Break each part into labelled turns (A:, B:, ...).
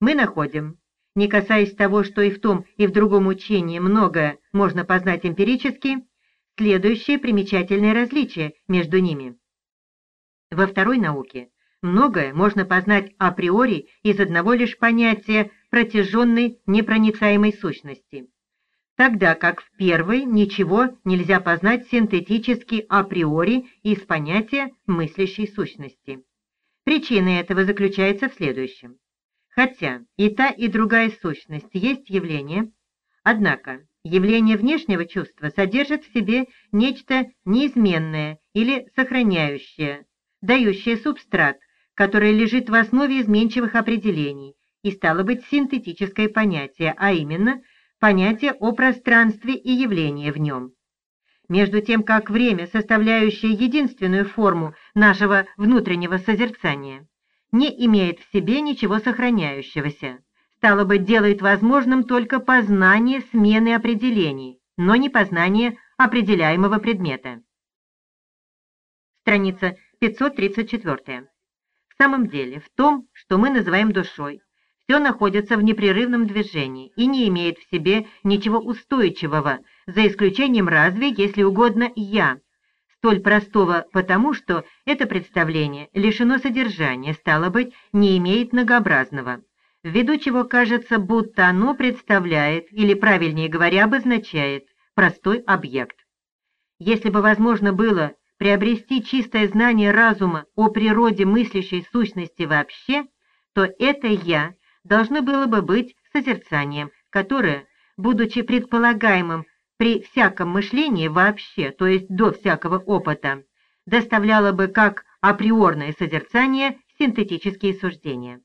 A: мы находим, не касаясь того, что и в том, и в другом учении многое можно познать эмпирически, следующее примечательное различие между ними. Во второй науке многое можно познать априори из одного лишь понятия протяженной непроницаемой сущности, тогда как в первой ничего нельзя познать синтетически априори из понятия мыслящей сущности. Причина этого заключается в следующем. Хотя и та, и другая сущность есть явление, однако явление внешнего чувства содержит в себе нечто неизменное или сохраняющее, дающее субстрат, которое лежит в основе изменчивых определений и стало быть синтетическое понятие, а именно понятие о пространстве и явлении в нем. Между тем, как время, составляющее единственную форму нашего внутреннего созерцания, не имеет в себе ничего сохраняющегося. Стало быть, делает возможным только познание смены определений, но не познание определяемого предмета. Страница 534. В самом деле, в том, что мы называем душой, все находится в непрерывном движении и не имеет в себе ничего устойчивого, за исключением разве, если угодно, «я», столь простого потому, что это представление лишено содержания, стало быть, не имеет многообразного, ввиду чего кажется, будто оно представляет, или, правильнее говоря, обозначает, простой объект. Если бы возможно было приобрести чистое знание разума о природе мыслящей сущности вообще, то это «я» должно было бы быть созерцанием, которое, будучи предполагаемым при всяком мышлении вообще, то есть до всякого опыта, доставляло бы как априорное созерцание синтетические суждения.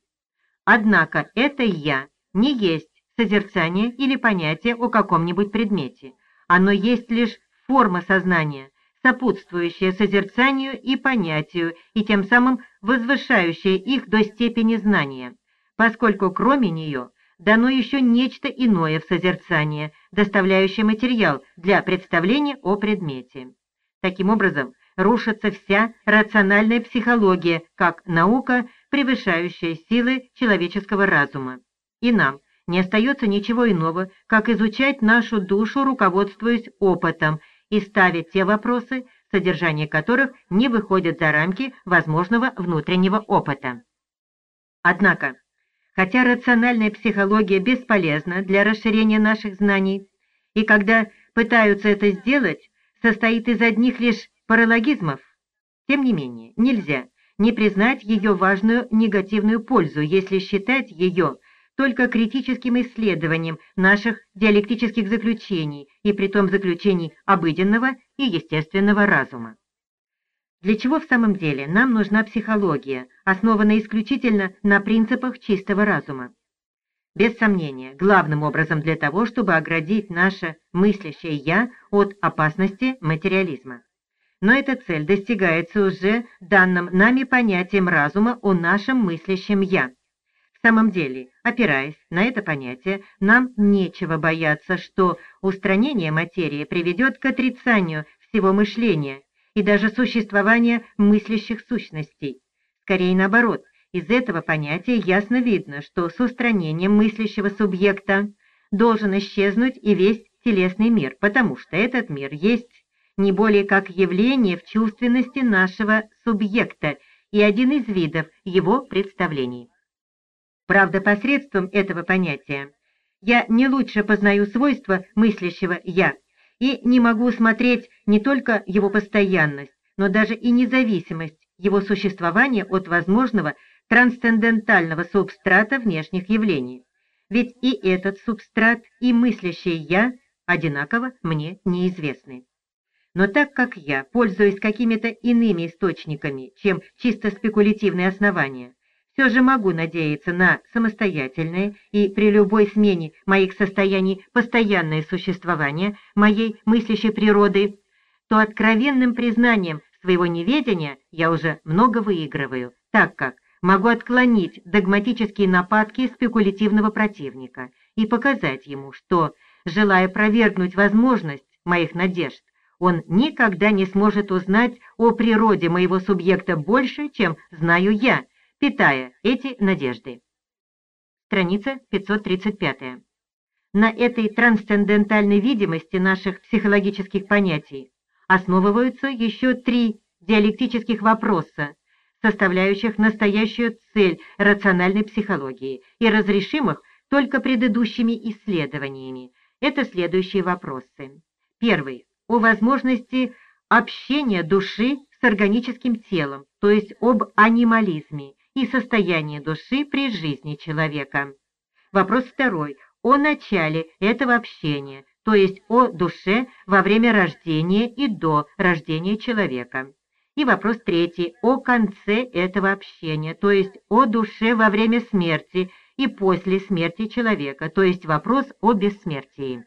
A: Однако это «я» не есть созерцание или понятие о каком-нибудь предмете. Оно есть лишь форма сознания, сопутствующая созерцанию и понятию, и тем самым возвышающая их до степени знания, поскольку кроме нее – дано еще нечто иное в созерцание, доставляющее материал для представления о предмете. Таким образом, рушится вся рациональная психология, как наука, превышающая силы человеческого разума. И нам не остается ничего иного, как изучать нашу душу, руководствуясь опытом, и ставить те вопросы, содержание которых не выходит за рамки возможного внутреннего опыта. Однако, Хотя рациональная психология бесполезна для расширения наших знаний, и когда пытаются это сделать, состоит из одних лишь паралогизмов, тем не менее нельзя не признать ее важную негативную пользу, если считать ее только критическим исследованием наших диалектических заключений и притом заключений обыденного и естественного разума. Для чего в самом деле нам нужна психология, основанная исключительно на принципах чистого разума? Без сомнения, главным образом для того, чтобы оградить наше мыслящее «я» от опасности материализма. Но эта цель достигается уже данным нами понятием разума о нашем мыслящем «я». В самом деле, опираясь на это понятие, нам нечего бояться, что устранение материи приведет к отрицанию всего мышления и даже существования мыслящих сущностей. Скорее наоборот, из этого понятия ясно видно, что с устранением мыслящего субъекта должен исчезнуть и весь телесный мир, потому что этот мир есть не более как явление в чувственности нашего субъекта и один из видов его представлений. Правда, посредством этого понятия я не лучше познаю свойства мыслящего «я», и не могу смотреть не только его постоянность, но даже и независимость его существования от возможного трансцендентального субстрата внешних явлений. Ведь и этот субстрат, и мыслящее «я» одинаково мне неизвестны. Но так как я пользуюсь какими-то иными источниками, чем чисто спекулятивные основания, все же могу надеяться на самостоятельное и при любой смене моих состояний постоянное существование моей мыслящей природы, то откровенным признанием своего неведения я уже много выигрываю, так как могу отклонить догматические нападки спекулятивного противника и показать ему, что, желая провергнуть возможность моих надежд, он никогда не сможет узнать о природе моего субъекта больше, чем знаю я, питая эти надежды. страница 535. На этой трансцендентальной видимости наших психологических понятий основываются еще три диалектических вопроса, составляющих настоящую цель рациональной психологии и разрешимых только предыдущими исследованиями. Это следующие вопросы. Первый. О возможности общения души с органическим телом, то есть об анимализме и состоянии души при жизни человека. Вопрос второй о начале этого общения, то есть о душе во время рождения и до рождения человека. И вопрос третий о конце этого общения, то есть о душе во время смерти и после смерти человека, то есть вопрос о бессмертии.